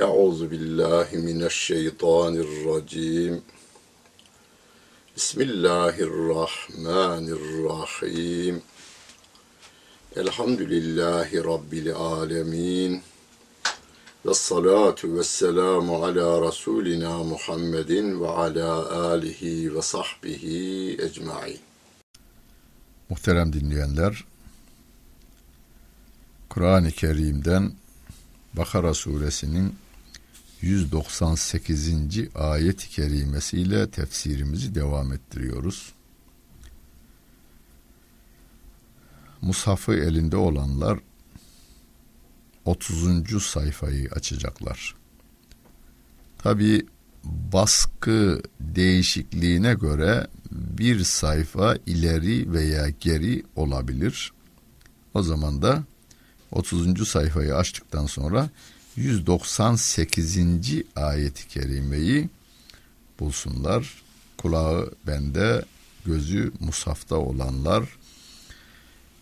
Euzu billahi mineşşeytanirracim. Bismillahirrahmanirrahim. Elhamdülillahi Rabbil alemin. Ve salatu ve selamu ala Resulina Muhammedin ve ala alihi ve sahbihi ecmain. Muhterem dinleyenler, Kur'an-ı Kerim'den Bakara suresinin 198. ayet-i kerimesiyle tefsirimizi devam ettiriyoruz. Mushafı elinde olanlar 30. sayfayı açacaklar. Tabi baskı değişikliğine göre bir sayfa ileri veya geri olabilir. O zaman da 30. sayfayı açtıktan sonra 198. ayet-i kerimeyi bulsunlar. Kulağı bende, gözü musafta olanlar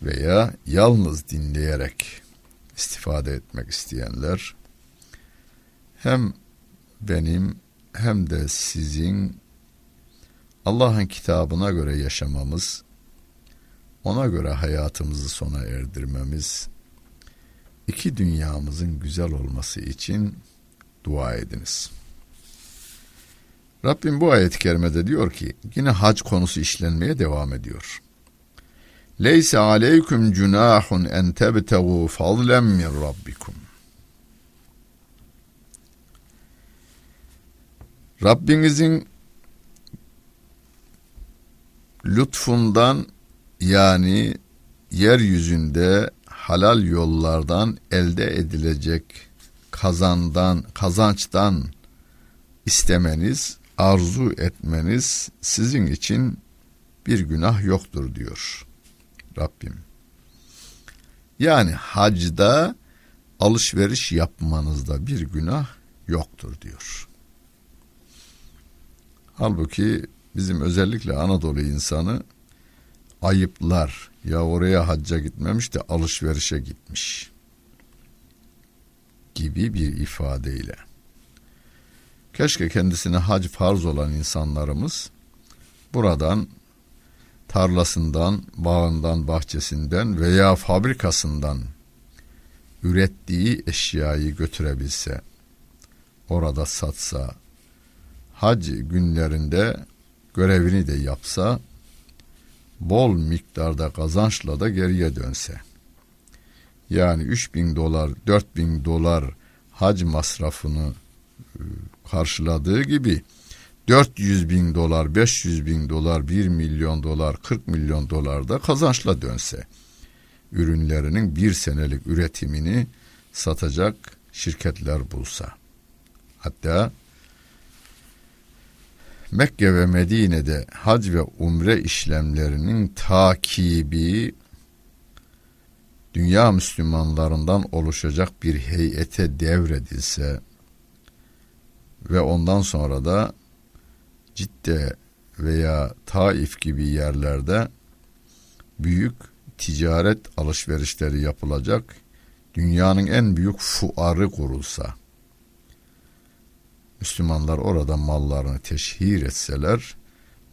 veya yalnız dinleyerek istifade etmek isteyenler hem benim hem de sizin Allah'ın kitabına göre yaşamamız, ona göre hayatımızı sona erdirmemiz, iki dünyamızın güzel olması için dua ediniz. Rabbim bu ayet-i kerimede diyor ki yine hac konusu işlenmeye devam ediyor. Leyse aleyküm cunahun en tebtegu fadlen min rabbikum. Rabbinizin lütfundan yani yeryüzünde halal yollardan elde edilecek kazandan, kazançtan istemeniz, arzu etmeniz sizin için bir günah yoktur diyor Rabbim. Yani hacda alışveriş yapmanızda bir günah yoktur diyor. Halbuki bizim özellikle Anadolu insanı ayıplar. Ya oraya hacca gitmemiş de alışverişe gitmiş. Gibi bir ifadeyle. Keşke kendisine hac farz olan insanlarımız buradan tarlasından, bağından, bahçesinden veya fabrikasından ürettiği eşyayı götürebilse, orada satsa, hac günlerinde görevini de yapsa, bol miktarda kazançla da geriye dönse. Yani 3000 dolar, 4000 dolar hac masrafını e, karşıladığı gibi 400 bin dolar, 500 bin dolar, 1 milyon dolar, 40 milyon dolar da kazançla dönse. Ürünlerinin bir senelik üretimini satacak şirketler bulsa. Hatta Mekke ve Medine'de hac ve umre işlemlerinin takibi dünya Müslümanlarından oluşacak bir heyete devredilse ve ondan sonra da Cidde veya Taif gibi yerlerde büyük ticaret alışverişleri yapılacak dünyanın en büyük fuarı kurulsa Müslümanlar orada mallarını teşhir etseler,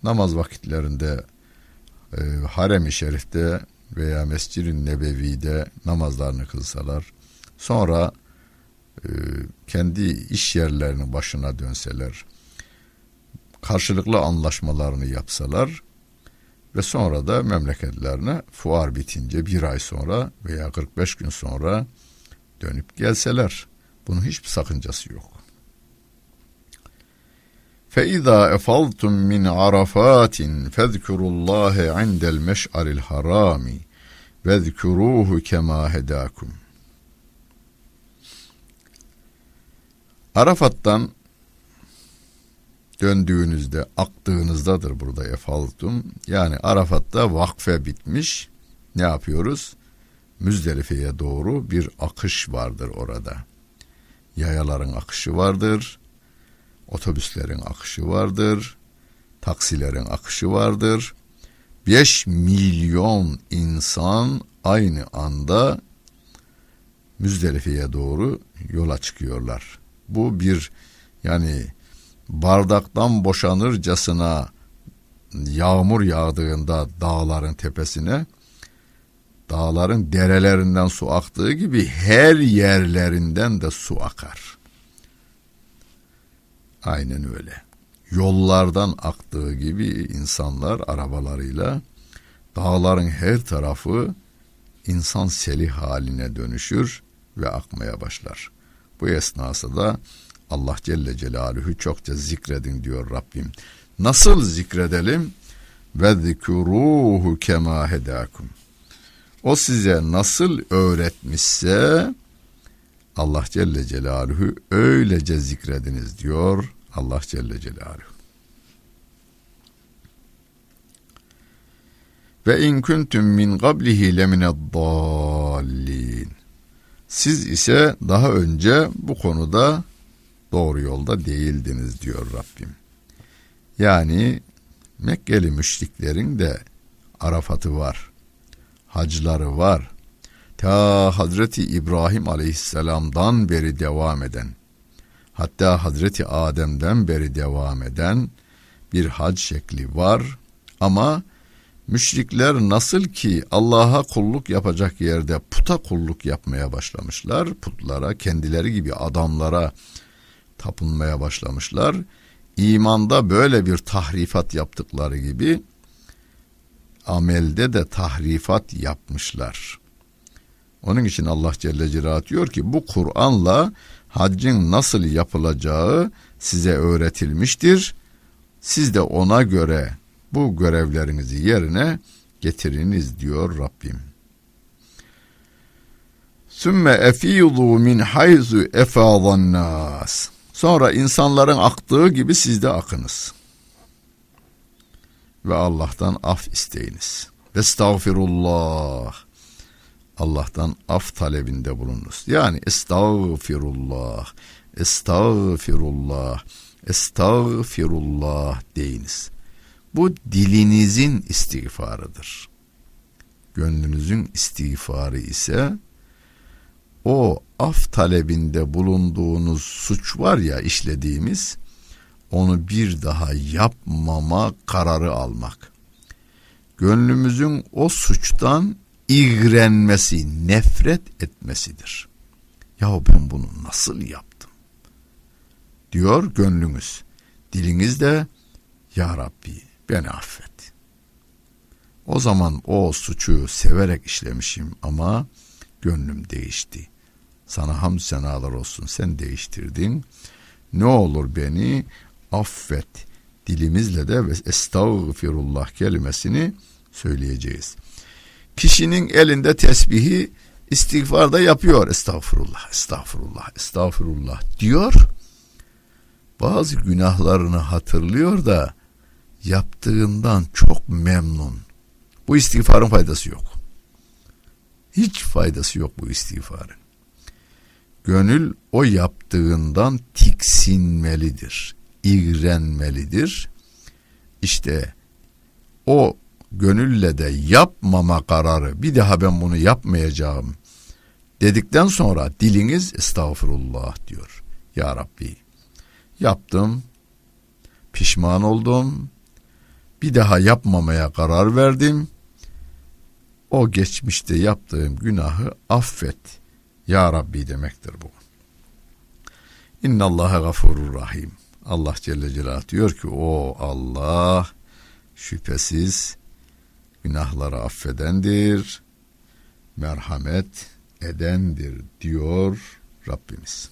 namaz vakitlerinde e, harem-i şerifte veya mescid-i nebevi'de namazlarını kılsalar, sonra e, kendi iş yerlerinin başına dönseler, karşılıklı anlaşmalarını yapsalar ve sonra da memleketlerine fuar bitince bir ay sonra veya 45 gün sonra dönüp gelseler, bunun hiçbir sakıncası yok. فإذا أفضتم من عرفات فاذكروا الله عند المشعر الحرام واذكروه كما هداكم Arafat'tan döndüğünüzde aktığınızdadır burada efaltum. Yani Arafat'ta vakfe bitmiş. Ne yapıyoruz? Müzdelife'ye doğru bir akış vardır orada. Yayaların akışı vardır otobüslerin akışı vardır, taksilerin akışı vardır. 5 milyon insan aynı anda Müzdelife'ye doğru yola çıkıyorlar. Bu bir yani bardaktan boşanırcasına yağmur yağdığında dağların tepesine dağların derelerinden su aktığı gibi her yerlerinden de su akar. Aynen öyle. Yollardan aktığı gibi insanlar arabalarıyla dağların her tarafı insan seli haline dönüşür ve akmaya başlar. Bu esnasında Allah Celle Celaluhu çokça zikredin diyor Rabbim. Nasıl zikredelim? Ve zikuruhu kema hedakum. O size nasıl öğretmişse Allah Celle Celaluhu öylece zikrediniz diyor Allah Celle Celaluhu. Ve in kuntum min qablihi lemined-dallin. Siz ise daha önce bu konuda doğru yolda değildiniz diyor Rabbim. Yani Mekkeli müşriklerin de Arafat'ı var. Hacları var. Ta Hazreti İbrahim Aleyhisselam'dan beri devam eden, hatta Hazreti Adem'den beri devam eden bir hac şekli var. Ama müşrikler nasıl ki Allah'a kulluk yapacak yerde puta kulluk yapmaya başlamışlar, putlara, kendileri gibi adamlara tapınmaya başlamışlar. İmanda böyle bir tahrifat yaptıkları gibi amelde de tahrifat yapmışlar. Onun için Allah Celle Celaluhu diyor ki bu Kur'an'la haccın nasıl yapılacağı size öğretilmiştir. Siz de ona göre bu görevlerinizi yerine getiriniz diyor Rabbim. Sümme efidu min hayzu efâzan nas. Sonra insanların aktığı gibi siz de akınız. Ve Allah'tan af isteyiniz. Estağfirullah. Allah'tan af talebinde bulunuz. Yani estağfirullah, estağfirullah, estağfirullah deyiniz. Bu dilinizin istiğfarıdır. Gönlünüzün istiğfarı ise o af talebinde bulunduğunuz suç var ya işlediğimiz onu bir daha yapmama kararı almak. Gönlümüzün o suçtan iğrenmesi, nefret etmesidir. Ya ben bunu nasıl yaptım? Diyor gönlünüz. Diliniz de Ya Rabbi beni affet. O zaman o suçu severek işlemişim ama gönlüm değişti. Sana ham senalar olsun sen değiştirdin. Ne olur beni affet. Dilimizle de ve estağfirullah kelimesini söyleyeceğiz. Kişinin elinde tesbihi istiğfarda yapıyor. Estağfurullah, estağfurullah, estağfurullah diyor. Bazı günahlarını hatırlıyor da yaptığından çok memnun. Bu istiğfarın faydası yok. Hiç faydası yok bu istiğfarın. Gönül o yaptığından tiksinmelidir, iğrenmelidir. İşte o gönülle de yapmama kararı bir daha ben bunu yapmayacağım dedikten sonra diliniz estağfurullah diyor. Ya Rabbi yaptım, pişman oldum, bir daha yapmamaya karar verdim. O geçmişte yaptığım günahı affet. Ya Rabbi demektir bu. İnna Allaha gafurur rahim. Allah Celle Celaluhu diyor ki o Allah şüphesiz günahları affedendir, merhamet edendir diyor Rabbimiz.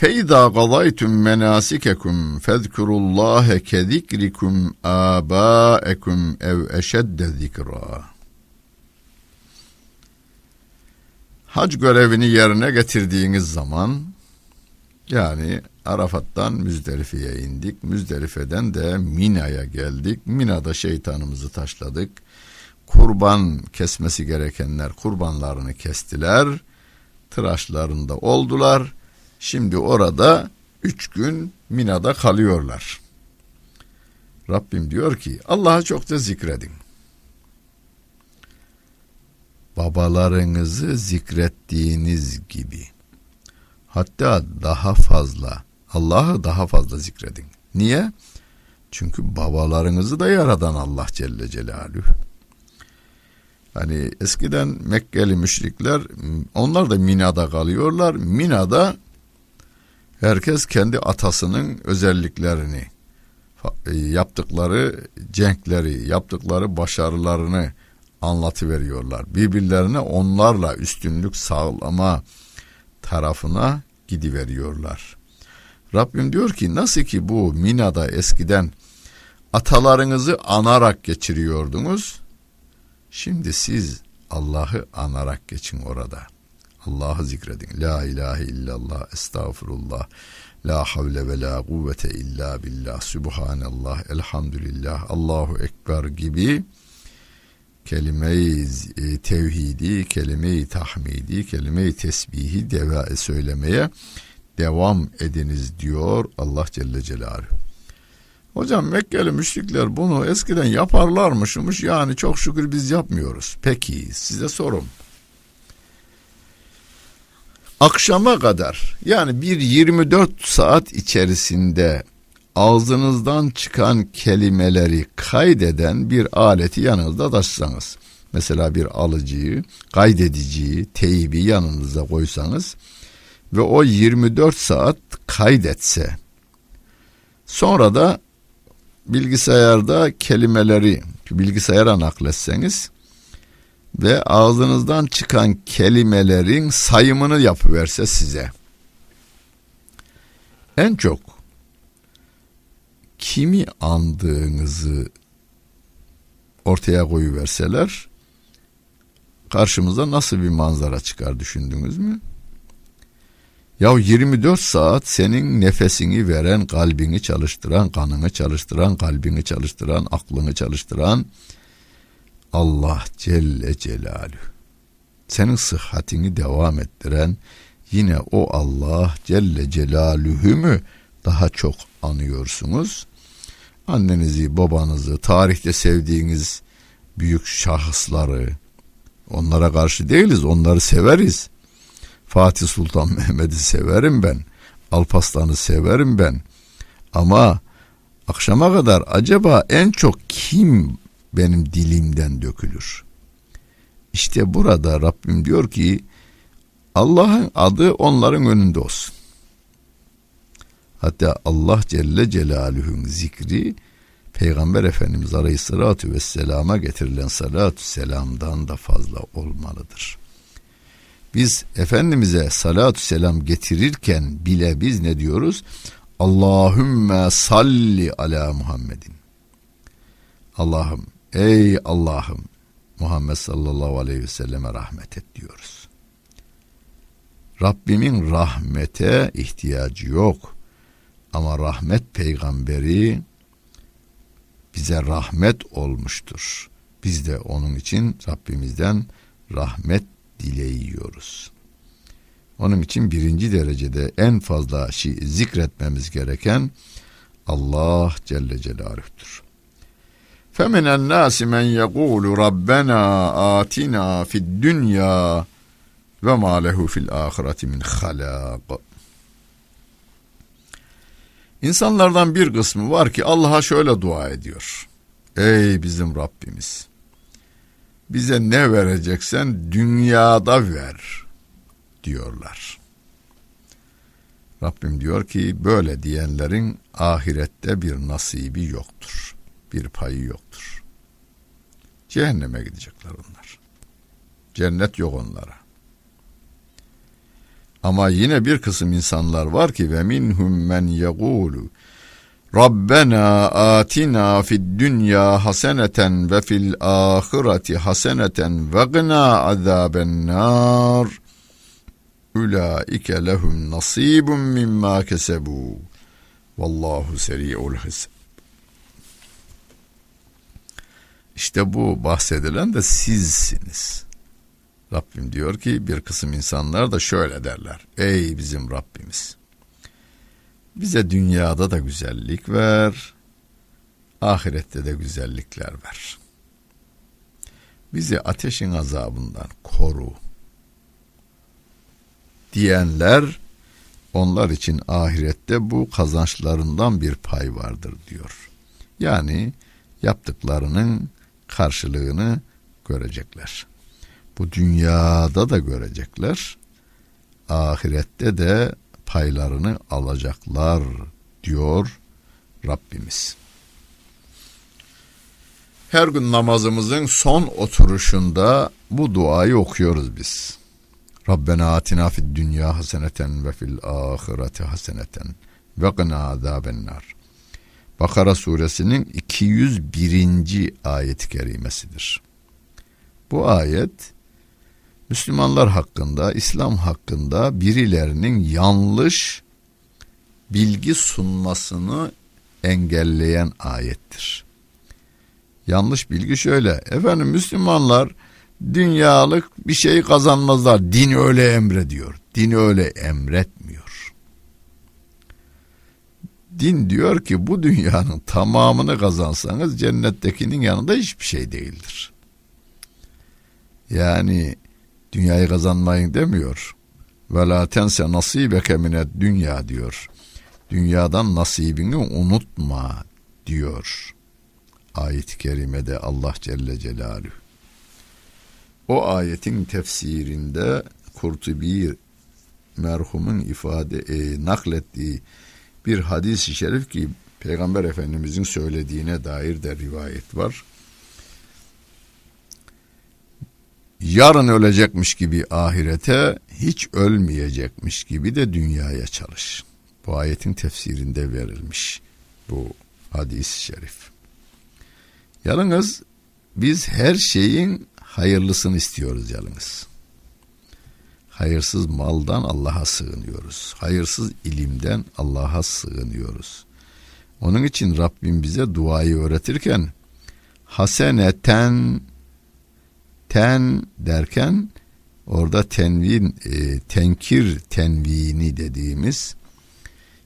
فَاِذَا قَضَيْتُمْ مَنَاسِكَكُمْ فَاذْكُرُوا اللّٰهَ كَذِكْرِكُمْ آبَاءَكُمْ اَوْ اَشَدَّ ذِكْرًا Hac görevini yerine getirdiğiniz zaman yani Arafat'tan Müzdelife'ye indik. Müzdelife'den de Mina'ya geldik. Mina'da şeytanımızı taşladık. Kurban kesmesi gerekenler kurbanlarını kestiler. Tıraşlarında oldular. Şimdi orada üç gün Mina'da kalıyorlar. Rabbim diyor ki Allah'a çok da zikredin. babalarınızı zikrettiğiniz gibi hatta daha fazla Allah'ı daha fazla zikredin. Niye? Çünkü babalarınızı da yaradan Allah Celle Celaluhu. Hani eskiden Mekkeli müşrikler onlar da Mina'da kalıyorlar. Mina'da herkes kendi atasının özelliklerini e, yaptıkları cenkleri, yaptıkları başarılarını anlatıveriyorlar. Birbirlerine onlarla üstünlük sağlama tarafına gidiveriyorlar. Rabbim diyor ki nasıl ki bu Mina'da eskiden atalarınızı anarak geçiriyordunuz. Şimdi siz Allah'ı anarak geçin orada. Allah'ı zikredin. La ilahe illallah, estağfurullah. La havle ve la kuvvete illa billah. Subhanallah, elhamdülillah, Allahu Ekber gibi kelime-i e, tevhidi, kelime-i tahmidi, kelime-i tesbihi deva söylemeye devam ediniz diyor Allah Celle Celaluhu. Hocam Mekkeli müşrikler bunu eskiden yaparlarmışmış yani çok şükür biz yapmıyoruz. Peki size sorum. Akşama kadar yani bir 24 saat içerisinde ağzınızdan çıkan kelimeleri kaydeden bir aleti yanınızda taşısanız. Mesela bir alıcıyı, kaydediciyi, teybi yanınıza koysanız ve o 24 saat kaydetse sonra da bilgisayarda kelimeleri bilgisayara nakletseniz ve ağzınızdan çıkan kelimelerin sayımını yapıverse size en çok kimi andığınızı ortaya koyuverseler karşımıza nasıl bir manzara çıkar düşündünüz mü? Ya 24 saat senin nefesini veren, kalbini çalıştıran, kanını çalıştıran, kalbini çalıştıran, aklını çalıştıran Allah Celle Celaluhu. Senin sıhhatini devam ettiren yine o Allah Celle Celaluhu mü daha çok anıyorsunuz? Annenizi, babanızı, tarihte sevdiğiniz büyük şahısları, onlara karşı değiliz, onları severiz. Fatih Sultan Mehmet'i severim ben. Alpaslan'ı severim ben. Ama akşama kadar acaba en çok kim benim dilimden dökülür? İşte burada Rabbim diyor ki Allah'ın adı onların önünde olsun. Hatta Allah Celle Celaluhu'nun zikri Peygamber Efendimiz Aleyhisselatü Vesselam'a getirilen salatü selamdan da fazla olmalıdır. Biz Efendimiz'e salatü selam getirirken bile biz ne diyoruz? Allahümme salli ala Muhammedin. Allah'ım ey Allah'ım Muhammed sallallahu aleyhi ve selleme rahmet et diyoruz. Rabbimin rahmete ihtiyacı yok. Ama rahmet peygamberi bize rahmet olmuştur. Biz de onun için Rabbimizden rahmet dileyiyoruz. Onun için birinci derecede en fazla şey, zikretmemiz gereken Allah Celle Celaluh'tur. فَمِنَ النَّاسِ مَنْ يَقُولُ رَبَّنَا آتِنَا فِي الدُّنْيَا وَمَا لَهُ فِي الْآخِرَةِ مِنْ خَلَاقٍ İnsanlardan bir kısmı var ki Allah'a şöyle dua ediyor. Ey bizim Rabbimiz! Bize ne vereceksen dünyada ver diyorlar. Rabbim diyor ki böyle diyenlerin ahirette bir nasibi yoktur. Bir payı yoktur. Cehenneme gidecekler onlar. Cennet yok onlara. Ama yine bir kısım insanlar var ki ve minhum men yegulu Rabbena atina fid dünya haseneten ve fil ahireti haseneten ve gına azaben nar. Ulaike lehum nasibun mimma kesebu. Vallahu seri'ul hisab. İşte bu bahsedilen de sizsiniz. Rabbim diyor ki bir kısım insanlar da şöyle derler. Ey bizim Rabbimiz! Bize dünyada da güzellik ver, ahirette de güzellikler ver. bizi ateşin azabından koru diyenler onlar için ahirette bu kazançlarından bir pay vardır diyor. Yani yaptıklarının karşılığını görecekler. Bu dünyada da görecekler. Ahirette de paylarını alacaklar diyor Rabbimiz. Her gün namazımızın son oturuşunda bu duayı okuyoruz biz. Rabbena atina fid dünya haseneten ve fil ahireti haseneten ve qina azabennar. Bakara suresinin 201. ayet-i kerimesidir. Bu ayet Müslümanlar hakkında, İslam hakkında birilerinin yanlış bilgi sunmasını engelleyen ayettir. Yanlış bilgi şöyle. Efendim Müslümanlar dünyalık bir şey kazanmazlar. Din öyle emrediyor. Din öyle emretmiyor. Din diyor ki bu dünyanın tamamını kazansanız cennettekinin yanında hiçbir şey değildir. Yani dünyayı kazanmayın demiyor. Ve la tense nasibeke minet dünya diyor. Dünyadan nasibini unutma diyor. Ayet-i kerimede Allah Celle Celaluhu. O ayetin tefsirinde Kurtubi merhumun ifade e, naklettiği bir hadis-i şerif ki Peygamber Efendimizin söylediğine dair de rivayet var. Yarın ölecekmiş gibi ahirete, hiç ölmeyecekmiş gibi de dünyaya çalış. Bu ayetin tefsirinde verilmiş bu hadis-i şerif. Yalnız biz her şeyin hayırlısını istiyoruz yalnız. Hayırsız maldan Allah'a sığınıyoruz. Hayırsız ilimden Allah'a sığınıyoruz. Onun için Rabbim bize duayı öğretirken haseneten ten derken orada tenvin e, tenkir tenvini dediğimiz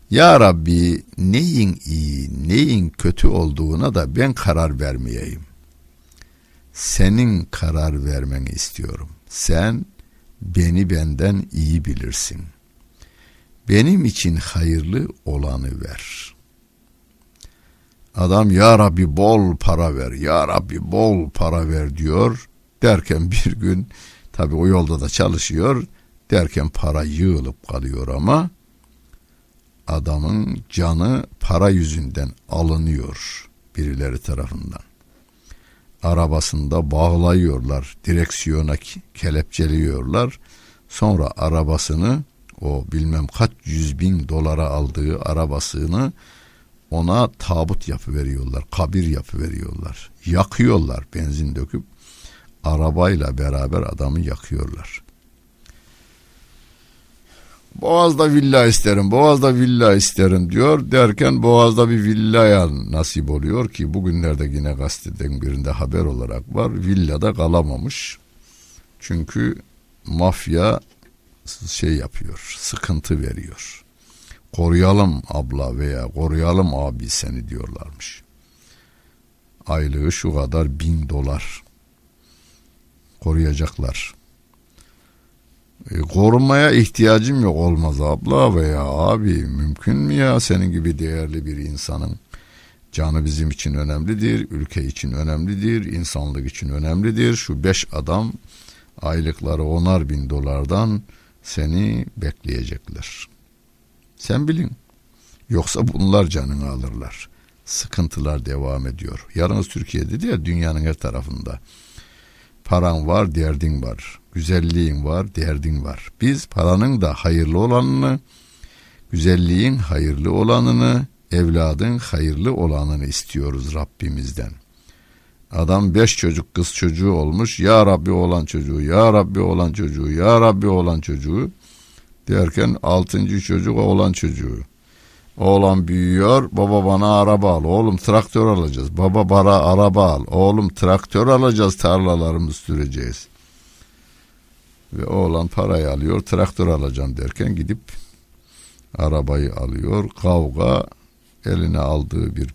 ya Rabbi neyin iyi neyin kötü olduğuna da ben karar vermeyeyim. Senin karar vermeni istiyorum. Sen beni benden iyi bilirsin. Benim için hayırlı olanı ver. Adam ya Rabbi bol para ver, ya Rabbi bol para ver diyor. Derken bir gün tabi o yolda da çalışıyor. Derken para yığılıp kalıyor ama adamın canı para yüzünden alınıyor birileri tarafından. Arabasında bağlayıyorlar, direksiyona kelepçeliyorlar. Sonra arabasını o bilmem kaç yüz bin dolara aldığı arabasını ona tabut yapı veriyorlar, kabir yapı veriyorlar. Yakıyorlar benzin döküp arabayla beraber adamı yakıyorlar. Boğaz'da villa isterim, Boğaz'da villa isterim diyor. Derken Boğaz'da bir villaya nasip oluyor ki bugünlerde yine gazeteden birinde haber olarak var. Villada kalamamış. Çünkü mafya şey yapıyor, sıkıntı veriyor. Koruyalım abla veya koruyalım abi seni diyorlarmış. Aylığı şu kadar bin dolar koruyacaklar. E, korunmaya ihtiyacım yok olmaz abla veya abi mümkün mü ya senin gibi değerli bir insanın canı bizim için önemlidir, ülke için önemlidir, insanlık için önemlidir. Şu beş adam aylıkları onar bin dolardan seni bekleyecekler. Sen bilin. Yoksa bunlar canını alırlar. Sıkıntılar devam ediyor. Yarınız Türkiye'de değil dünyanın her tarafında. Paran var, derdin var. Güzelliğin var, derdin var. Biz paranın da hayırlı olanını, güzelliğin hayırlı olanını, evladın hayırlı olanını istiyoruz Rabbimizden. Adam beş çocuk kız çocuğu olmuş. Ya Rabbi olan çocuğu, Ya Rabbi olan çocuğu, Ya Rabbi olan çocuğu derken altıncı çocuk olan çocuğu. Oğlan büyüyor. Baba bana araba al. Oğlum traktör alacağız. Baba bana araba al. Oğlum traktör alacağız. Tarlalarımızı süreceğiz. Ve oğlan parayı alıyor. Traktör alacağım derken gidip arabayı alıyor. Kavga eline aldığı bir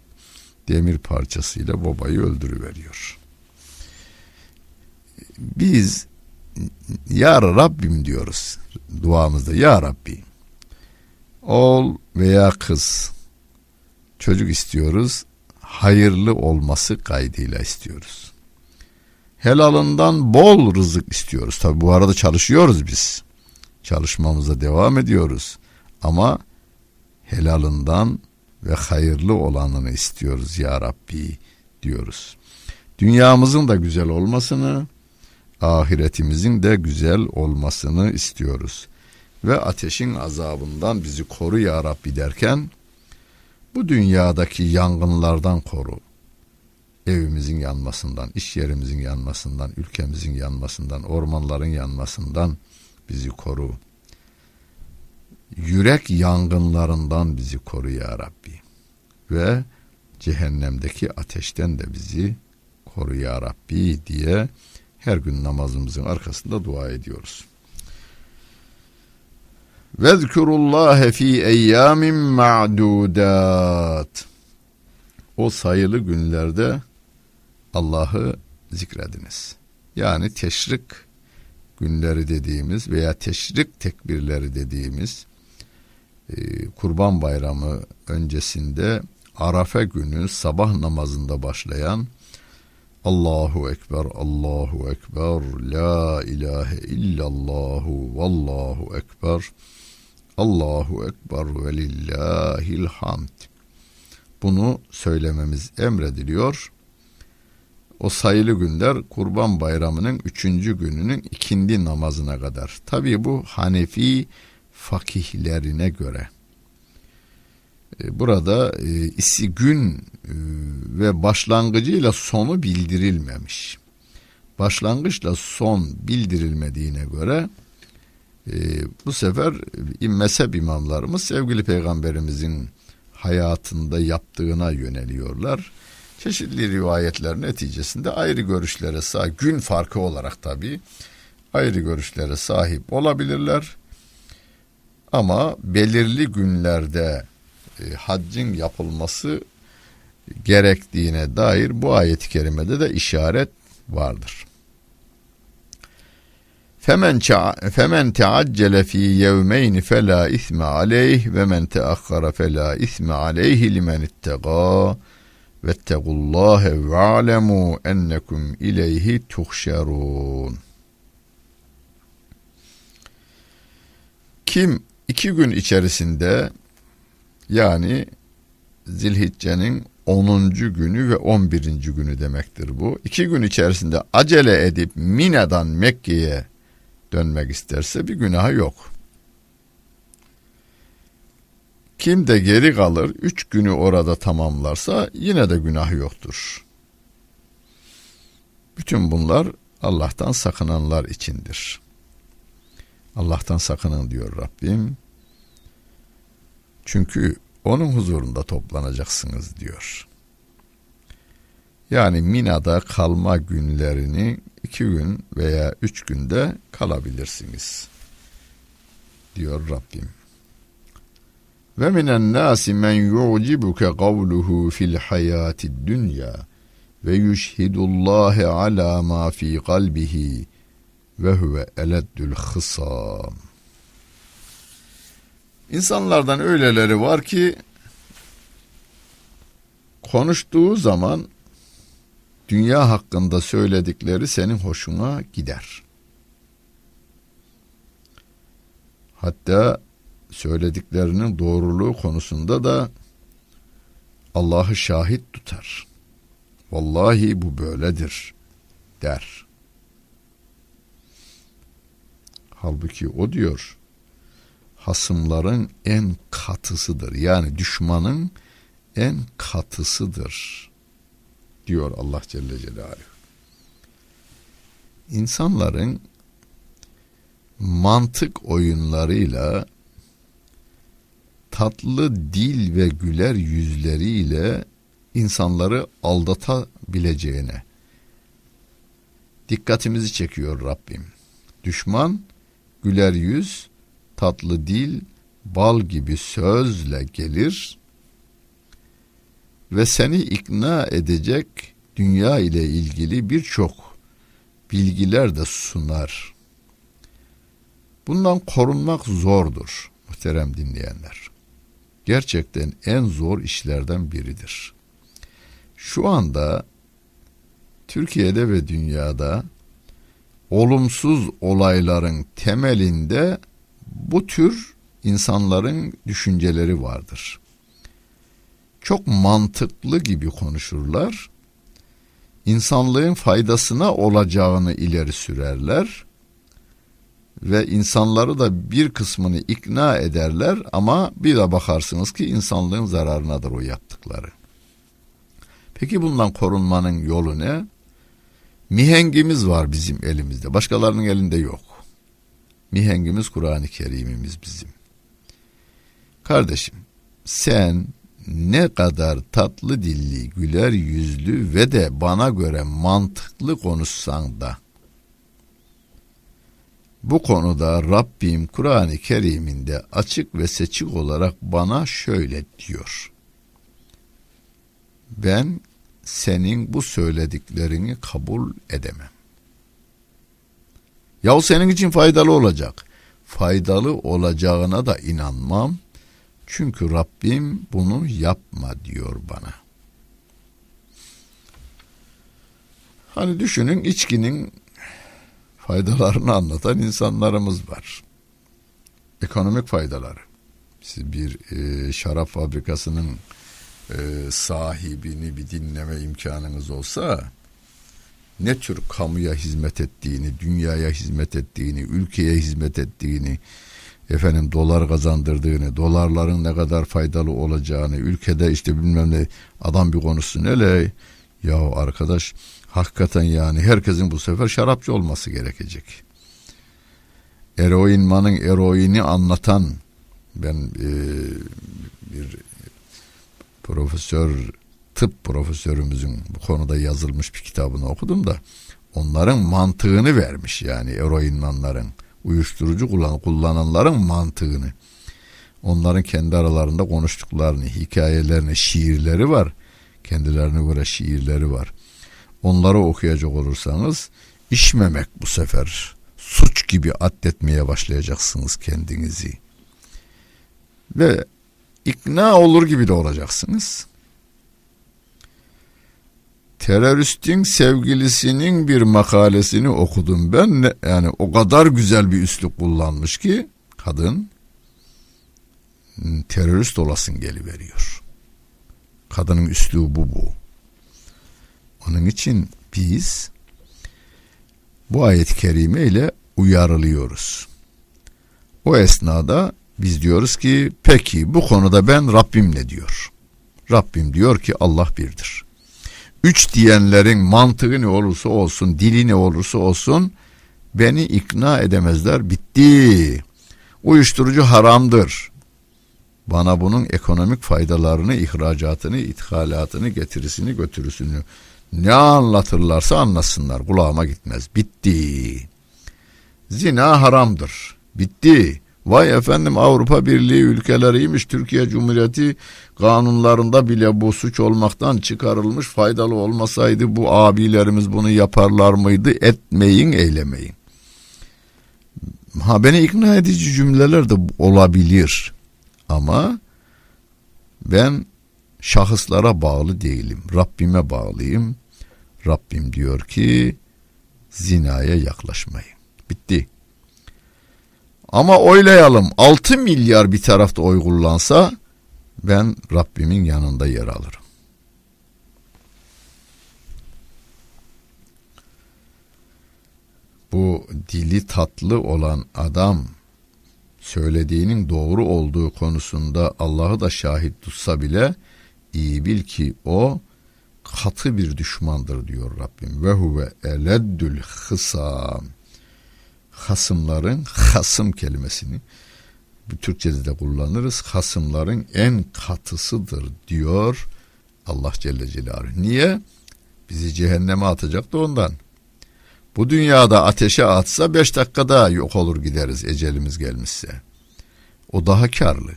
demir parçasıyla babayı öldürüveriyor. biz Ya Rabbim diyoruz duamızda Ya Rabbi oğul veya kız çocuk istiyoruz hayırlı olması kaydıyla istiyoruz. Helalından bol rızık istiyoruz. Tabi bu arada çalışıyoruz biz. Çalışmamıza devam ediyoruz. Ama helalından ve hayırlı olanını istiyoruz ya Rabbi diyoruz. Dünyamızın da güzel olmasını, ahiretimizin de güzel olmasını istiyoruz. Ve ateşin azabından bizi koru ya Rabbi derken bu dünyadaki yangınlardan koru. Evimizin yanmasından, iş yerimizin yanmasından, ülkemizin yanmasından, ormanların yanmasından bizi koru. Yürek yangınlarından bizi koru ya Rabbi. Ve cehennemdeki ateşten de bizi koru ya Rabbi diye her gün namazımızın arkasında dua ediyoruz. Vezkurullâhe fî eyyâmin ma'dûdât. O sayılı günlerde Allah'ı zikrediniz. Yani teşrik günleri dediğimiz veya teşrik tekbirleri dediğimiz e, Kurban Bayramı öncesinde Arafa günü sabah namazında başlayan Allahu Ekber, Allahu Ekber, La ilahe illallahu, Vallahu Ekber, Allahu Ekber ve lillahil hamd. Bunu söylememiz emrediliyor. O sayılı günler Kurban Bayramı'nın üçüncü gününün ikindi namazına kadar. Tabi bu Hanefi fakihlerine göre. E, burada e, isi gün e, ve başlangıcıyla sonu bildirilmemiş. Başlangıçla son bildirilmediğine göre e, bu sefer mezhep imamlarımız sevgili peygamberimizin hayatında yaptığına yöneliyorlar. Çeşitli rivayetler neticesinde ayrı görüşlere sahip, gün farkı olarak tabi ayrı görüşlere sahip olabilirler. Ama belirli günlerde e, haccın yapılması gerektiğine dair bu ayet-i kerimede de işaret vardır. Femen femen teaccele fi yevmeyn fela isme aleyh ve men teakhara fela isme aleyhi limen ittega vettegullâhe ve alemu ennekum ileyhi tuhşerun. Kim iki gün içerisinde yani Zilhicce'nin 10. günü ve 11. günü demektir bu. İki gün içerisinde acele edip Mina'dan Mekke'ye dönmek isterse bir günahı yok. Kim de geri kalır, üç günü orada tamamlarsa yine de günah yoktur. Bütün bunlar Allah'tan sakınanlar içindir. Allah'tan sakının diyor Rabbim. Çünkü onun huzurunda toplanacaksınız diyor. Yani Mina'da kalma günlerini iki gün veya üç günde kalabilirsiniz. Diyor Rabbim. Ve minen nasi men yu'cibuke kavluhu fil hayati dünya ve yushhidullahi ala ma fi kalbihi ve huve eleddül hısam. İnsanlardan öyleleri var ki konuştuğu zaman dünya hakkında söyledikleri senin hoşuna gider. Hatta söylediklerinin doğruluğu konusunda da Allah'ı şahit tutar. Vallahi bu böyledir der. Halbuki o diyor hasımların en katısıdır. Yani düşmanın en katısıdır diyor Allah Celle Celaluhu. İnsanların mantık oyunlarıyla tatlı dil ve güler yüzleriyle insanları aldatabileceğine dikkatimizi çekiyor Rabbim. Düşman güler yüz, tatlı dil, bal gibi sözle gelir ve seni ikna edecek dünya ile ilgili birçok bilgiler de sunar. Bundan korunmak zordur muhterem dinleyenler. Gerçekten en zor işlerden biridir. Şu anda Türkiye'de ve dünyada olumsuz olayların temelinde bu tür insanların düşünceleri vardır. Çok mantıklı gibi konuşurlar. İnsanlığın faydasına olacağını ileri sürerler ve insanları da bir kısmını ikna ederler ama bir de bakarsınız ki insanlığın zararınadır o yaptıkları. Peki bundan korunmanın yolu ne? Mihengimiz var bizim elimizde. Başkalarının elinde yok. Mihengimiz Kur'an-ı Kerim'imiz bizim. Kardeşim sen ne kadar tatlı dilli, güler yüzlü ve de bana göre mantıklı konuşsan da bu konuda Rabbim Kur'an-ı Kerim'inde açık ve seçik olarak bana şöyle diyor. Ben senin bu söylediklerini kabul edemem. Ya senin için faydalı olacak. Faydalı olacağına da inanmam. Çünkü Rabbim bunu yapma diyor bana. Hani düşünün içkinin faydalarını anlatan insanlarımız var. Ekonomik faydaları. Siz bir e, şarap fabrikasının e, sahibini bir dinleme imkanınız olsa ne tür kamuya hizmet ettiğini, dünyaya hizmet ettiğini, ülkeye hizmet ettiğini, efendim dolar kazandırdığını, dolarların ne kadar faydalı olacağını, ülkede işte bilmem ne adam bir konuşsun hele ya arkadaş hakikaten yani herkesin bu sefer şarapçı olması gerekecek. Eroinmanın eroini anlatan ben e, bir profesör tıp profesörümüzün bu konuda yazılmış bir kitabını okudum da onların mantığını vermiş yani eroinmanların uyuşturucu kullan kullananların mantığını onların kendi aralarında konuştuklarını hikayelerini şiirleri var. Kendilerine göre şiirleri var. Onları okuyacak olursanız içmemek bu sefer suç gibi addetmeye başlayacaksınız kendinizi. Ve ikna olur gibi de olacaksınız. Teröristin sevgilisinin bir makalesini okudum ben. Yani o kadar güzel bir üslup kullanmış ki kadın terörist olasın geliveriyor. Kadının üslubu bu. Onun için biz bu ayet-i kerime ile uyarılıyoruz. O esnada biz diyoruz ki peki bu konuda ben Rabbim ne diyor? Rabbim diyor ki Allah birdir. Üç diyenlerin mantığı ne olursa olsun, dili ne olursa olsun beni ikna edemezler. Bitti. Uyuşturucu haramdır. Bana bunun ekonomik faydalarını, ihracatını, ithalatını, getirisini, götürüsünü ne anlatırlarsa anlasınlar. Kulağıma gitmez. Bitti. Zina haramdır. Bitti. Vay efendim Avrupa Birliği ülkeleriymiş. Türkiye Cumhuriyeti kanunlarında bile bu suç olmaktan çıkarılmış faydalı olmasaydı bu abilerimiz bunu yaparlar mıydı? Etmeyin eylemeyin. Ha beni ikna edici cümleler de olabilir. Ama ben şahıslara bağlı değilim. Rabbime bağlıyım. Rabbim diyor ki zinaya yaklaşmayın. Bitti ama oylayalım 6 milyar bir tarafta oy kullansa ben Rabbimin yanında yer alırım. Bu dili tatlı olan adam söylediğinin doğru olduğu konusunda Allah'ı da şahit tutsa bile iyi bil ki o katı bir düşmandır diyor Rabbim. Ve huve eleddül hısam hasımların hasım kelimesini bir Türkçe'de de kullanırız. Hasımların en katısıdır diyor Allah Celle Celaluhu. Niye? Bizi cehenneme atacak da ondan. Bu dünyada ateşe atsa beş dakikada yok olur gideriz ecelimiz gelmişse. O daha karlı.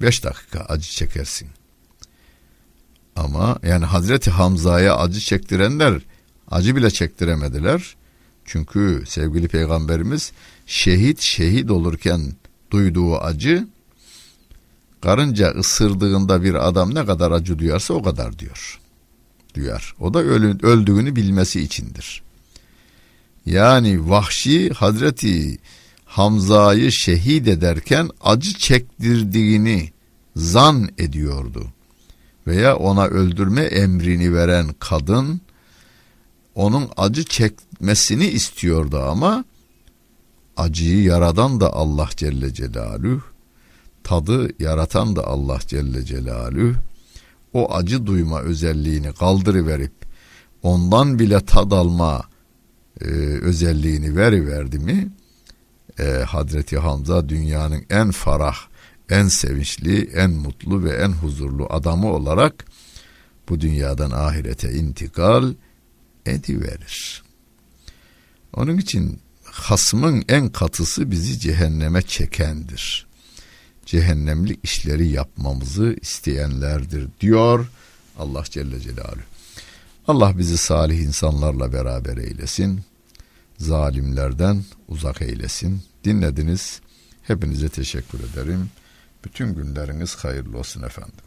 Beş dakika acı çekersin. Ama yani Hazreti Hamza'ya acı çektirenler acı bile çektiremediler. Çünkü sevgili peygamberimiz şehit şehit olurken duyduğu acı karınca ısırdığında bir adam ne kadar acı duyarsa o kadar diyor. Duyar. O da ölü, öldüğünü bilmesi içindir. Yani vahşi Hazreti Hamza'yı şehit ederken acı çektirdiğini zan ediyordu. Veya ona öldürme emrini veren kadın onun acı çekmesini istiyordu ama acıyı yaradan da Allah Celle Celaluhu, tadı yaratan da Allah Celle Celaluhu, o acı duyma özelliğini kaldırıverip ondan bile tad alma e, özelliğini veriverdi mi e, Hazreti Hamza dünyanın en farah, en sevinçli, en mutlu ve en huzurlu adamı olarak bu dünyadan ahirete intikal ediverir. Onun için hasmın en katısı bizi cehenneme çekendir. Cehennemlik işleri yapmamızı isteyenlerdir diyor Allah Celle Celaluhu. Allah bizi salih insanlarla beraber eylesin. Zalimlerden uzak eylesin. Dinlediniz. Hepinize teşekkür ederim. Bütün günleriniz hayırlı olsun efendim.